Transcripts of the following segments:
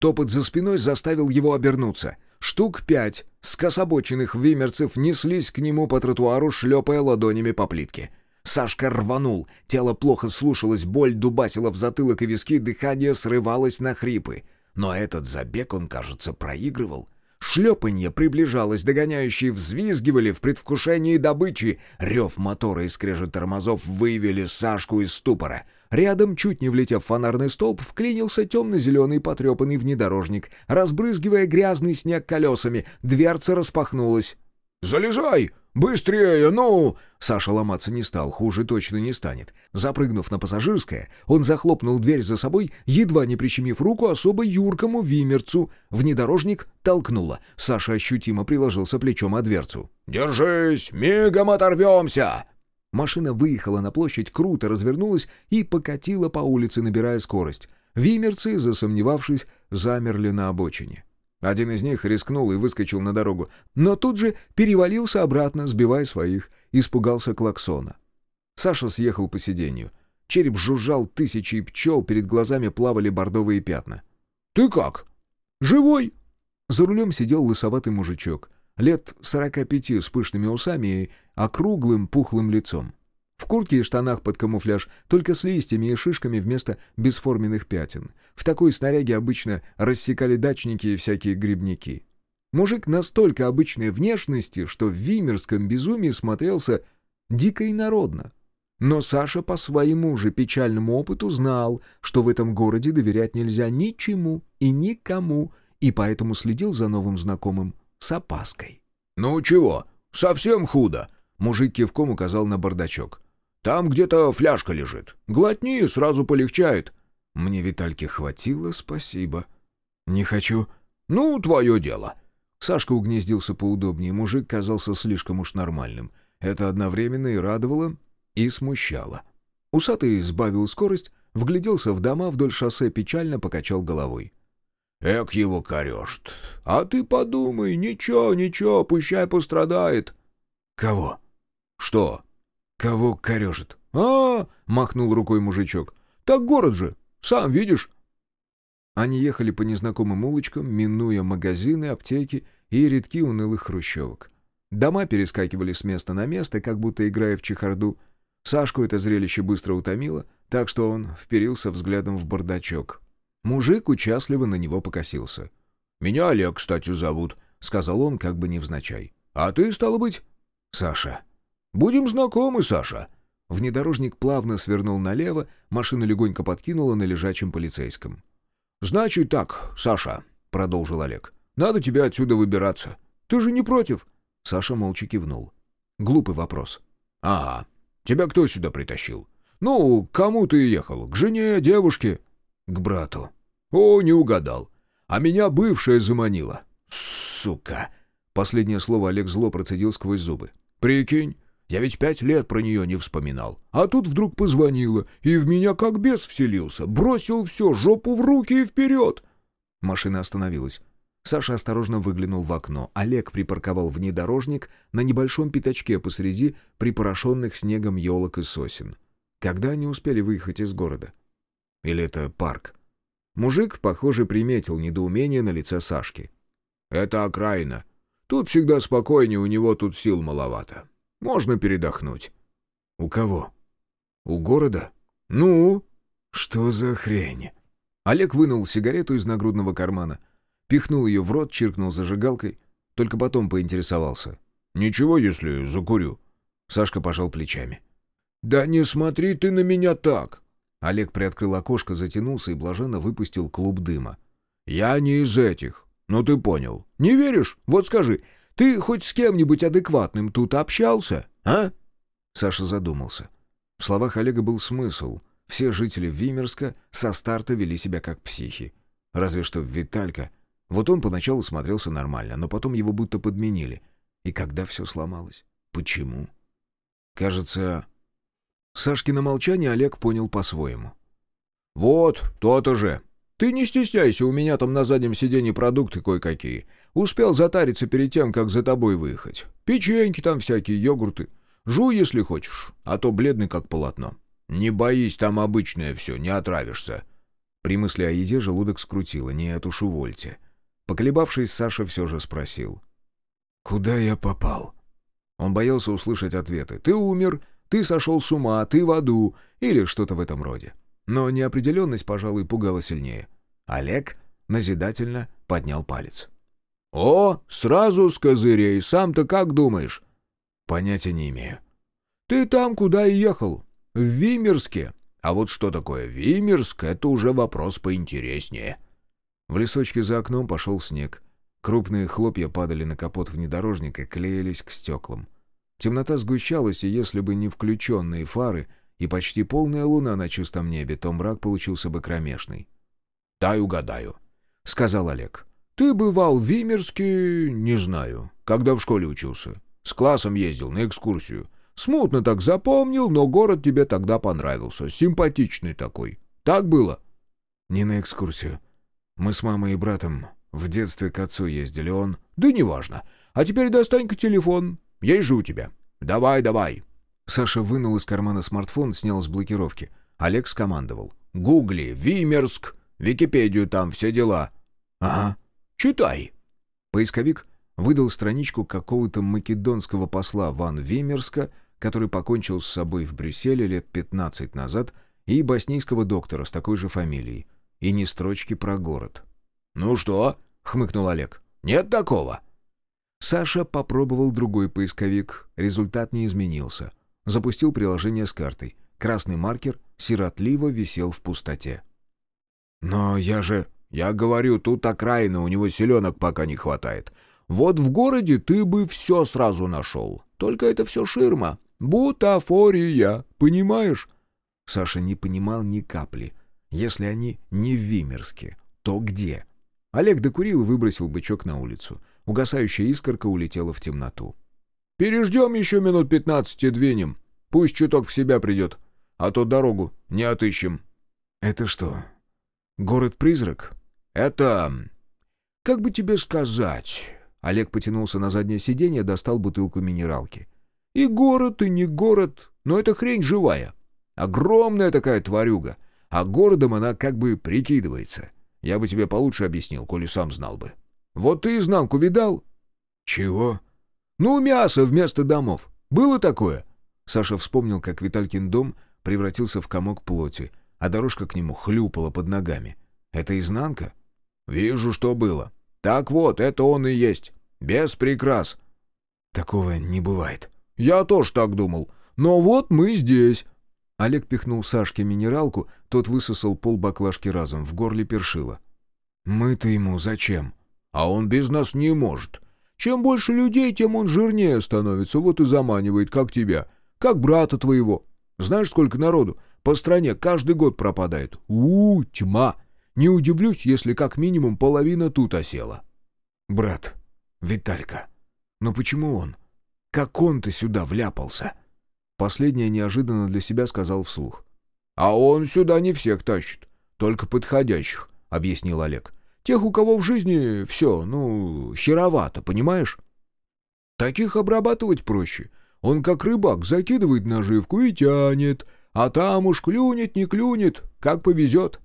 Топот за спиной заставил его обернуться. Штук пять скособоченных вимерцев неслись к нему по тротуару, шлепая ладонями по плитке. Сашка рванул, тело плохо слушалось, боль дубасила в затылок и виски, дыхание срывалось на хрипы. Но этот забег он, кажется, проигрывал. Шлепанье приближалось, догоняющие взвизгивали в предвкушении добычи. Рев мотора и скрежет тормозов вывели Сашку из ступора. Рядом, чуть не влетев в фонарный столб, вклинился темно-зеленый потрепанный внедорожник, разбрызгивая грязный снег колесами. Дверца распахнулась. «Залезай! Быстрее, ну!» Саша ломаться не стал, хуже точно не станет. Запрыгнув на пассажирское, он захлопнул дверь за собой, едва не прищемив руку особо юркому вимерцу. Внедорожник толкнуло. Саша ощутимо приложился плечом о дверцу. «Держись! Мигом оторвемся!» Машина выехала на площадь, круто развернулась и покатила по улице, набирая скорость. Вимерцы, засомневавшись, замерли на обочине. Один из них рискнул и выскочил на дорогу, но тут же перевалился обратно, сбивая своих, испугался клаксона. Саша съехал по сиденью. Череп жужжал тысячи пчел, перед глазами плавали бордовые пятна. «Ты как? Живой?» За рулем сидел лысоватый мужичок, лет сорока пяти с пышными усами и округлым пухлым лицом. В куртке и штанах под камуфляж, только с листьями и шишками вместо бесформенных пятен. В такой снаряге обычно рассекали дачники и всякие грибники. Мужик настолько обычной внешности, что в вимерском безумии смотрелся дико и народно. Но Саша по своему же печальному опыту знал, что в этом городе доверять нельзя ничему и никому, и поэтому следил за новым знакомым с опаской. «Ну чего, совсем худо?» Мужик кивком указал на бардачок. Там где-то фляжка лежит. Глотни, сразу полегчает». «Мне Витальки хватило, спасибо». «Не хочу». «Ну, твое дело». Сашка угнездился поудобнее, мужик казался слишком уж нормальным. Это одновременно и радовало, и смущало. Усатый сбавил скорость, вгляделся в дома вдоль шоссе, печально покачал головой. «Эк его корешт! А ты подумай, ничего, ничего, пущай пострадает!» «Кого?» «Что?» «Кого корежит?» а, махнул рукой мужичок. «Так город же, сам видишь». Они ехали по незнакомым улочкам, минуя магазины, аптеки и редки унылых хрущевок. Дома перескакивали с места на место, как будто играя в чехарду. Сашку это зрелище быстро утомило, так что он вперился взглядом в бардачок. Мужик участливо на него покосился. «Меня Олег, кстати, зовут», — сказал он, как бы невзначай. «А ты, стало быть?» «Саша», «Будем знакомы, Саша». Внедорожник плавно свернул налево, машину легонько подкинула на лежачем полицейском. «Значит так, Саша», — продолжил Олег, — «надо тебе отсюда выбираться. Ты же не против?» Саша молча кивнул. Глупый вопрос. «Ага. Тебя кто сюда притащил?» «Ну, к кому ты ехал? К жене, девушке?» «К брату». «О, не угадал. А меня бывшая заманила». «Сука!» Последнее слово Олег зло процедил сквозь зубы. «Прикинь, я ведь пять лет про нее не вспоминал. А тут вдруг позвонила, и в меня как бес вселился. Бросил все, жопу в руки и вперед. Машина остановилась. Саша осторожно выглянул в окно. Олег припарковал внедорожник на небольшом пятачке посреди припорошенных снегом елок и сосен. Когда они успели выехать из города? Или это парк? Мужик, похоже, приметил недоумение на лице Сашки. «Это окраина. Тут всегда спокойнее, у него тут сил маловато. Можно передохнуть». «У кого?» «У города?» «Ну?» «Что за хрень?» Олег вынул сигарету из нагрудного кармана, пихнул ее в рот, чиркнул зажигалкой, только потом поинтересовался. «Ничего, если закурю». Сашка пожал плечами. «Да не смотри ты на меня так!» Олег приоткрыл окошко, затянулся и блаженно выпустил клуб дыма. «Я не из этих. Ну ты понял. Не веришь? Вот скажи, ты хоть с кем-нибудь адекватным тут общался, а?» Саша задумался. В словах Олега был смысл. Все жители Вимерска со старта вели себя как психи. Разве что Виталька. Вот он поначалу смотрелся нормально, но потом его будто подменили. И когда все сломалось? Почему? Кажется... Сашкино молчание Олег понял по-своему. «Вот, то-то же. Ты не стесняйся, у меня там на заднем сиденье продукты кое-какие. Успел затариться перед тем, как за тобой выехать. Печеньки там всякие, йогурты. Жуй, если хочешь, а то бледный как полотно. Не боись, там обычное все, не отравишься. При мысли о еде желудок скрутило, нет уж увольте. Поколебавшись, Саша все же спросил. «Куда я попал?» Он боялся услышать ответы. «Ты умер», «Ты сошел с ума», «Ты в аду» или что-то в этом роде. Но неопределенность, пожалуй, пугала сильнее. Олег назидательно поднял палец. «О, сразу с козырей, сам-то как думаешь?» «Понятия не имею». «Ты там, куда и ехал. В Вимерске. А вот что такое Вимерск, это уже вопрос поинтереснее». В лесочке за окном пошел снег. Крупные хлопья падали на капот внедорожника, клеились к стеклам. Темнота сгущалась, и если бы не включенные фары и почти полная луна на чистом небе, то мрак получился бы кромешный. «Дай угадаю», — сказал Олег. «Ты бывал в Вимерске, не знаю, когда в школе учился. С классом ездил на экскурсию. Смутно так запомнил, но город тебе тогда понравился. Симпатичный такой. Так было?» «Не на экскурсию. Мы с мамой и братом в детстве к отцу ездили, он...» «Да неважно. А теперь достань-ка телефон. Есть же у тебя. Давай, давай». Саша вынул из кармана смартфон, снял с блокировки. Олег скомандовал. «Гугли, Вимерск, Википедию там, все дела». «Ага». «Читай». Поисковик выдал страничку какого-то македонского посла Ван Вимерска, который покончил с собой в Брюсселе лет 15 назад, и боснийского доктора с такой же фамилией. И ни строчки про город. «Ну что?» — хмыкнул Олег. «Нет такого». Саша попробовал другой поисковик. Результат не изменился. Запустил приложение с картой. Красный маркер сиротливо висел в пустоте. «Но я же...» «Я говорю, тут окраина, у него селенок пока не хватает. Вот в городе ты бы все сразу нашел. Только это все ширма. Бутафория, понимаешь?» Саша не понимал ни капли. Если они не в Вимерске, то где? Олег докурил и выбросил бычок на улицу. Угасающая искорка улетела в темноту. «Переждем еще минут пятнадцать и двинем. Пусть чуток в себя придет, а то дорогу не отыщем». «Это что, город-призрак?» «Это... как бы тебе сказать...» Олег потянулся на заднее сиденье, достал бутылку минералки. «И город, и не город, но это хрень живая. Огромная такая тварюга, а городом она как бы прикидывается. Я бы тебе получше объяснил, коли сам знал бы. Вот ты изнанку видал?» «Чего?» «Ну, мясо вместо домов. Было такое?» Саша вспомнил, как Виталькин дом превратился в комок плоти, а дорожка к нему хлюпала под ногами. «Это изнанка?» «Вижу, что было. Так вот, это он и есть. Без прикрас». «Такого не бывает». «Я тоже так думал. Но вот мы здесь». Олег пихнул Сашке минералку, тот высосал пол баклажки разом, в горле першило. «Мы-то ему зачем?» «А он без нас не может. Чем больше людей, тем он жирнее становится, вот и заманивает, как тебя, как брата твоего. Знаешь, сколько народу по стране каждый год пропадает? у, -у тьма!» Не удивлюсь, если как минимум половина тут осела. Брат, Виталька, но почему он? Как он-то сюда вляпался? Последнее неожиданно для себя сказал вслух. А он сюда не всех тащит, только подходящих, объяснил Олег. Тех, у кого в жизни все, ну, херовато, понимаешь? Таких обрабатывать проще. Он как рыбак закидывает наживку и тянет, а там уж клюнет, не клюнет, как повезет.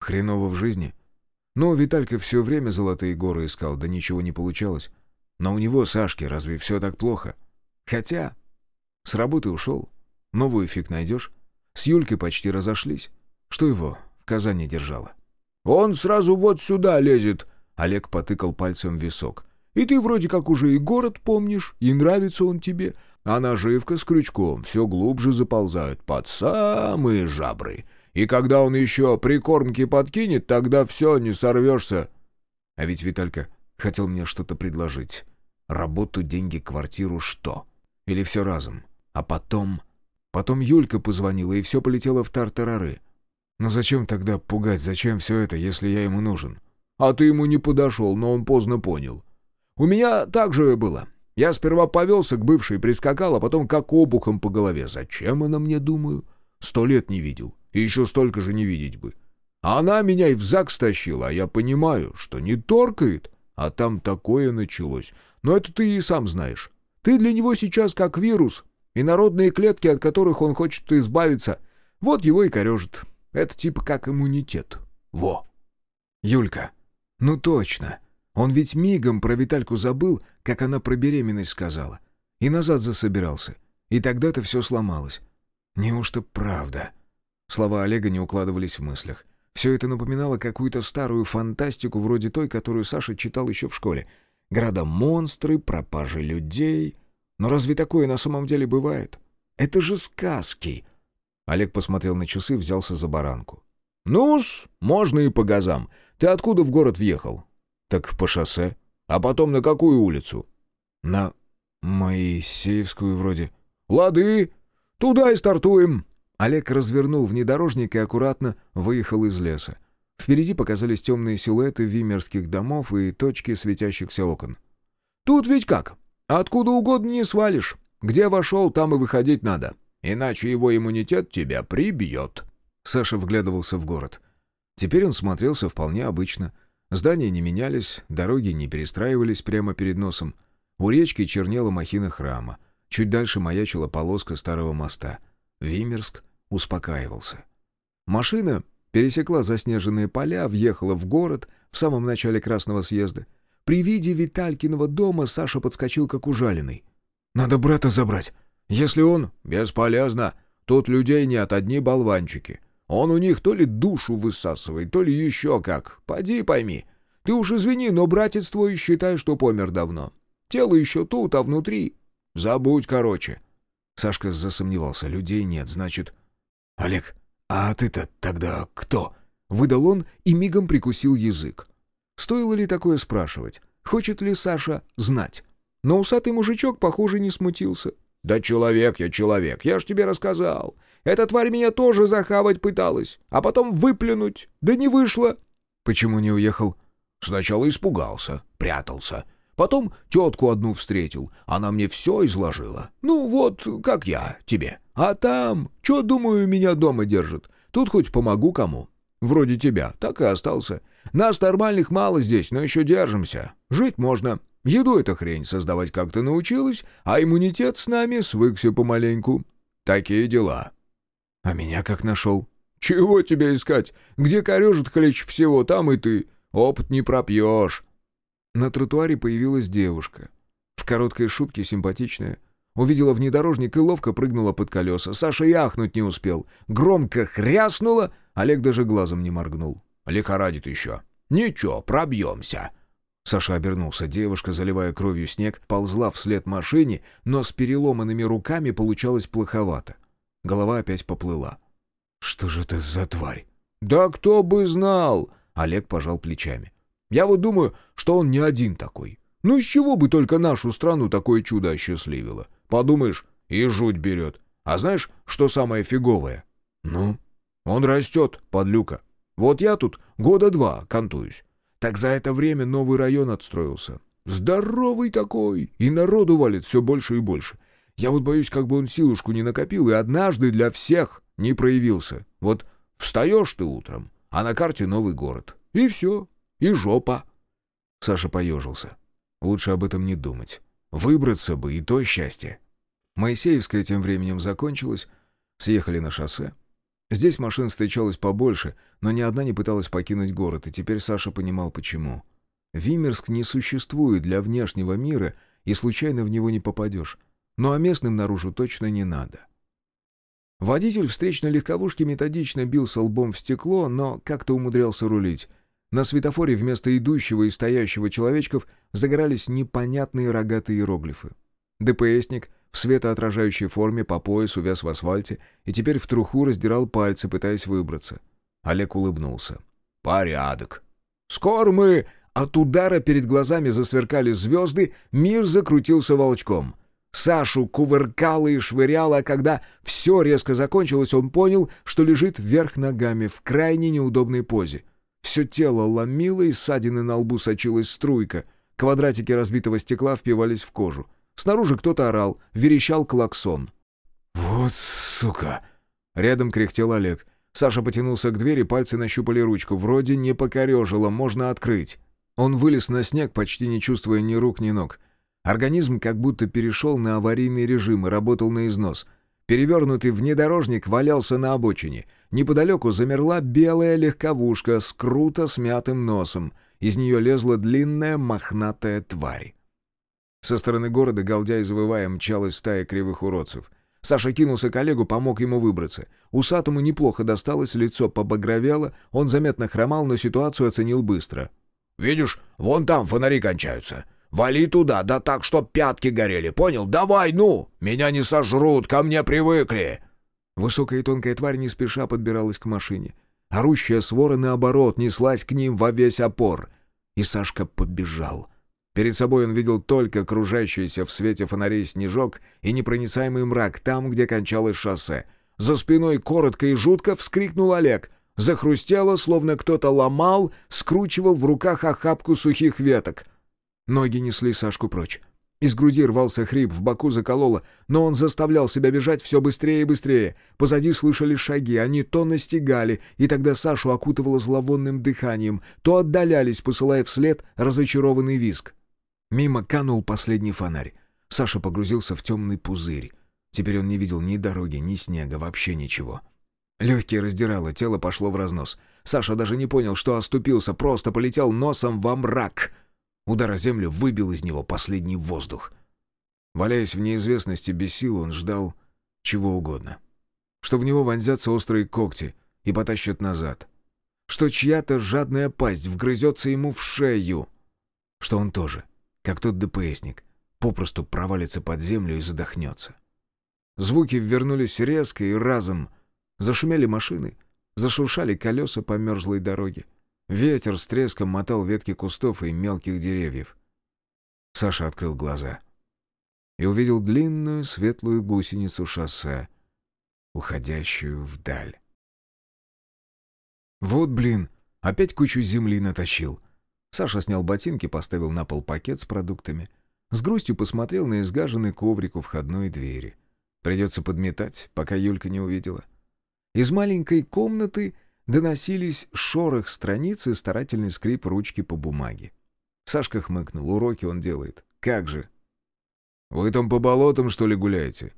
Хреново в жизни. Ну, Виталька все время золотые горы искал, да ничего не получалось. Но у него, Сашки, разве все так плохо? Хотя... С работы ушел. Новую фиг найдешь. С Юлькой почти разошлись. Что его в Казани держало? «Он сразу вот сюда лезет», — Олег потыкал пальцем в висок. «И ты вроде как уже и город помнишь, и нравится он тебе, а наживка с крючком все глубже заползают под самые жабры. И когда он еще прикормки подкинет, тогда все, не сорвешься. А ведь Виталька хотел мне что-то предложить. Работу, деньги, квартиру, что? Или все разом? А потом... Потом Юлька позвонила, и все полетело в тартарары. Но зачем тогда пугать, зачем все это, если я ему нужен? А ты ему не подошел, но он поздно понял. У меня так же было. Я сперва повелся к бывшей, прискакал, а потом как обухом по голове. Зачем она мне, думаю? Сто лет не видел. И еще столько же не видеть бы. А она меня и в ЗАГС тащила, а я понимаю, что не торкает. А там такое началось. Но это ты и сам знаешь. Ты для него сейчас как вирус. И народные клетки, от которых он хочет избавиться, вот его и корежит. Это типа как иммунитет. Во!» «Юлька, ну точно. Он ведь мигом про Витальку забыл, как она про беременность сказала. И назад засобирался. И тогда-то все сломалось. Неужто правда?» Слова Олега не укладывались в мыслях. Все это напоминало какую-то старую фантастику, вроде той, которую Саша читал еще в школе. Города-монстры, пропажи людей. Но разве такое на самом деле бывает? Это же сказки. Олег посмотрел на часы, взялся за баранку. «Ну-с, можно и по газам. Ты откуда в город въехал?» «Так по шоссе. А потом на какую улицу?» «На Моисеевскую вроде». «Лады, туда и стартуем». Олег развернул внедорожник и аккуратно выехал из леса. Впереди показались темные силуэты вимерских домов и точки светящихся окон. «Тут ведь как? Откуда угодно не свалишь. Где вошел, там и выходить надо. Иначе его иммунитет тебя прибьет». Саша вглядывался в город. Теперь он смотрелся вполне обычно. Здания не менялись, дороги не перестраивались прямо перед носом. У речки чернела махина храма. Чуть дальше маячила полоска старого моста. Вимерск успокаивался. Машина пересекла заснеженные поля, въехала в город в самом начале Красного съезда. При виде Виталькиного дома Саша подскочил как ужаленный. «Надо брата забрать. Если он...» «Бесполезно. Тут людей нет, одни болванчики. Он у них то ли душу высасывает, то ли еще как. Поди пойми. Ты уж извини, но братец твой считай, что помер давно. Тело еще тут, а внутри... Забудь, короче». Сашка засомневался. «Людей нет, значит...» «Олег, а ты-то тогда кто?» Выдал он и мигом прикусил язык. Стоило ли такое спрашивать? Хочет ли Саша знать? Но усатый мужичок, похоже, не смутился. «Да человек я человек, я ж тебе рассказал. Эта тварь меня тоже захавать пыталась, а потом выплюнуть. Да не вышло». «Почему не уехал?» «Сначала испугался, прятался. Потом тетку одну встретил, она мне все изложила. Ну вот, как я тебе. А там, что, думаю, меня дома держит. Тут хоть помогу кому. Вроде тебя, так и остался. Нас нормальных мало здесь, но еще держимся. Жить можно. Еду эта хрень создавать как-то научилась, а иммунитет с нами свыкся помаленьку. Такие дела. А меня как нашел? Чего тебя искать? Где корежит хлещ всего, там и ты. Опыт не пропьешь. На тротуаре появилась девушка. В короткой шубке симпатичная. Увидела внедорожник и ловко прыгнула под колеса. Саша и ахнуть не успел. Громко хряснула, Олег даже глазом не моргнул. «Лихорадит еще. Ничего, пробьемся». Саша обернулся. Девушка, заливая кровью снег, ползла вслед машине, но с переломанными руками получалось плоховато. Голова опять поплыла. «Что же это за тварь?» «Да кто бы знал!» Олег пожал плечами. «Я вот думаю, что он не один такой. Ну с чего бы только нашу страну такое чудо осчастливило? Подумаешь, и жуть берет. А знаешь, что самое фиговое? Ну? Он растет, подлюка. Вот я тут года два кантуюсь. Так за это время новый район отстроился. Здоровый такой, и народу валит все больше и больше. Я вот боюсь, как бы он силушку не накопил и однажды для всех не проявился. Вот встаешь ты утром, а на карте новый город. И все, и жопа. Саша поежился. Лучше об этом не думать. Выбраться бы, и то счастье. Моисеевская тем временем закончилась, съехали на шоссе. Здесь машин встречалось побольше, но ни одна не пыталась покинуть город, и теперь Саша понимал, почему. Вимерск не существует для внешнего мира, и случайно в него не попадешь. Ну а местным наружу точно не надо. Водитель встречной легковушки методично бился лбом в стекло, но как-то умудрялся рулить. На светофоре вместо идущего и стоящего человечков загорались непонятные рогатые иероглифы. ДПСник в светоотражающей форме по пояс увяз в асфальте и теперь в труху раздирал пальцы, пытаясь выбраться. Олег улыбнулся. «Порядок. Скоро мы...» От удара перед глазами засверкали звезды, мир закрутился волчком. Сашу кувыркало и швыряло, а когда все резко закончилось, он понял, что лежит вверх ногами в крайне неудобной позе. Все тело ломило, и ссадины на лбу сочилась струйка. Квадратики разбитого стекла впивались в кожу. Снаружи кто-то орал, верещал клаксон. «Вот сука!» Рядом кряхтел Олег. Саша потянулся к двери, пальцы нащупали ручку. Вроде не покорежило, можно открыть. Он вылез на снег, почти не чувствуя ни рук, ни ног. Организм как будто перешел на аварийный режим и работал на износ. Перевернутый внедорожник валялся на обочине. неподалеку замерла белая легковушка с круто смятым носом. Из нее лезла длинная мохнатая тварь. Со стороны города, галдя и завывая, мчалась стая кривых уродцев. Саша кинулся к Олегу, помог ему выбраться. Усатому неплохо досталось, лицо побагровело, он заметно хромал, но ситуацию оценил быстро. «Видишь, вон там фонари кончаются. Вали туда, да так, чтоб пятки горели, понял? Давай, ну! Меня не сожрут, ко мне привыкли!» Высокая и тонкая тварь не спеша подбиралась к машине. Орущая свора, наоборот, неслась к ним во весь опор. И Сашка побежал. Перед собой он видел только кружащийся в свете фонарей снежок и непроницаемый мрак там, где кончалось шоссе. За спиной коротко и жутко вскрикнул Олег. Захрустело, словно кто-то ломал, скручивал в руках охапку сухих веток. Ноги несли Сашку прочь. Из груди рвался хрип, в боку закололо, но он заставлял себя бежать все быстрее и быстрее. Позади слышали шаги, они то настигали, и тогда Сашу окутывало зловонным дыханием, то отдалялись, посылая вслед разочарованный виск. Мимо канул последний фонарь. Саша погрузился в темный пузырь. Теперь он не видел ни дороги, ни снега, вообще ничего. Легкие раздирало, тело пошло в разнос. Саша даже не понял, что оступился, просто полетел носом во мрак. Удар о землю выбил из него последний воздух. Валяясь в неизвестности без сил, он ждал чего угодно. Что в него вонзятся острые когти и потащат назад. Что чья-то жадная пасть вгрызется ему в шею. Что он тоже как тот ДПСник, попросту провалится под землю и задохнется. Звуки вернулись резко и разом. Зашумели машины, зашуршали колеса по мерзлой дороге. Ветер с треском мотал ветки кустов и мелких деревьев. Саша открыл глаза и увидел длинную светлую гусеницу шоссе, уходящую вдаль. Вот, блин, опять кучу земли натащил — Саша снял ботинки, поставил на пол пакет с продуктами. С грустью посмотрел на изгаженный коврик у входной двери. Придется подметать, пока Юлька не увидела. Из маленькой комнаты доносились шорох страниц и старательный скрип ручки по бумаге. Сашка хмыкнул. Уроки он делает. Как же? «Вы там по болотам, что ли, гуляете?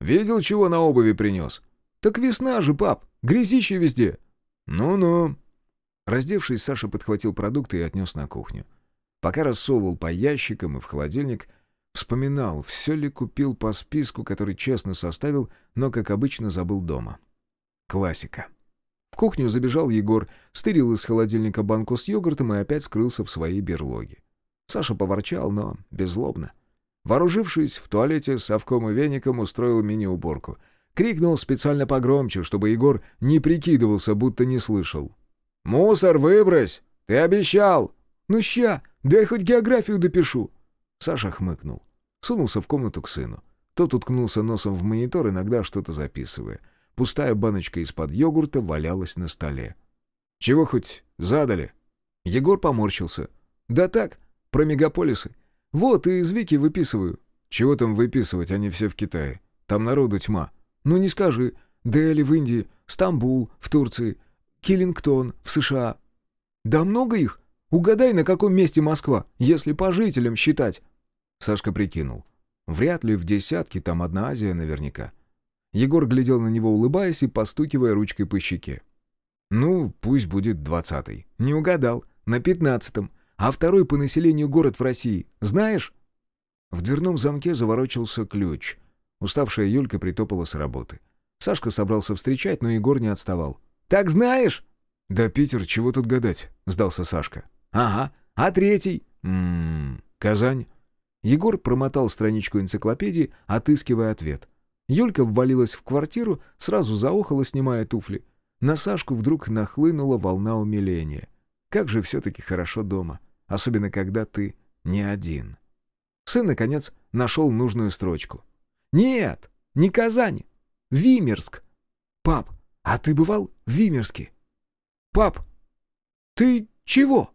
Видел, чего на обуви принес?» «Так весна же, пап! Грязище везде!» «Ну-ну!» Раздевшись, Саша подхватил продукты и отнес на кухню. Пока рассовывал по ящикам и в холодильник, вспоминал, все ли купил по списку, который честно составил, но, как обычно, забыл дома. Классика. В кухню забежал Егор, стырил из холодильника банку с йогуртом и опять скрылся в своей берлоге. Саша поворчал, но беззлобно. Вооружившись в туалете совком и веником, устроил мини-уборку. Крикнул специально погромче, чтобы Егор не прикидывался, будто не слышал. «Мусор выбрось! Ты обещал!» «Ну ща, дай хоть географию допишу!» Саша хмыкнул. Сунулся в комнату к сыну. Тот уткнулся носом в монитор, иногда что-то записывая. Пустая баночка из-под йогурта валялась на столе. «Чего хоть задали?» Егор поморщился. «Да так, про мегаполисы. Вот, и из Вики выписываю». «Чего там выписывать, они все в Китае? Там народу тьма». «Ну не скажи. Дели в Индии, Стамбул в Турции, Киллингтон в США. Да много их. Угадай, на каком месте Москва, если по жителям считать. Сашка прикинул. Вряд ли в десятке, там одна Азия наверняка. Егор глядел на него, улыбаясь и постукивая ручкой по щеке. «Ну, пусть будет двадцатый». «Не угадал. На пятнадцатом. А второй по населению город в России. Знаешь?» В дверном замке заворочился ключ. Уставшая Юлька притопала с работы. Сашка собрался встречать, но Егор не отставал. Так знаешь?» «Да, Питер, чего тут гадать?» — сдался Сашка. «Ага. А третий?» «Ммм... Казань?» Егор промотал страничку энциклопедии, отыскивая ответ. Юлька ввалилась в квартиру, сразу заохала, снимая туфли. На Сашку вдруг нахлынула волна умиления. Как же все-таки хорошо дома, особенно когда ты не один. Сын, наконец, нашел нужную строчку. «Нет, не Казань, Вимерск. Пап, «А ты бывал в Вимерске?» «Пап, ты чего?»